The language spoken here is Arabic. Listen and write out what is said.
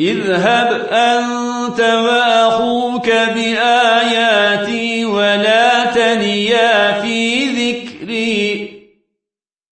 اذهب أنت وأخوك بآياتي ولا تنيا في ذكري.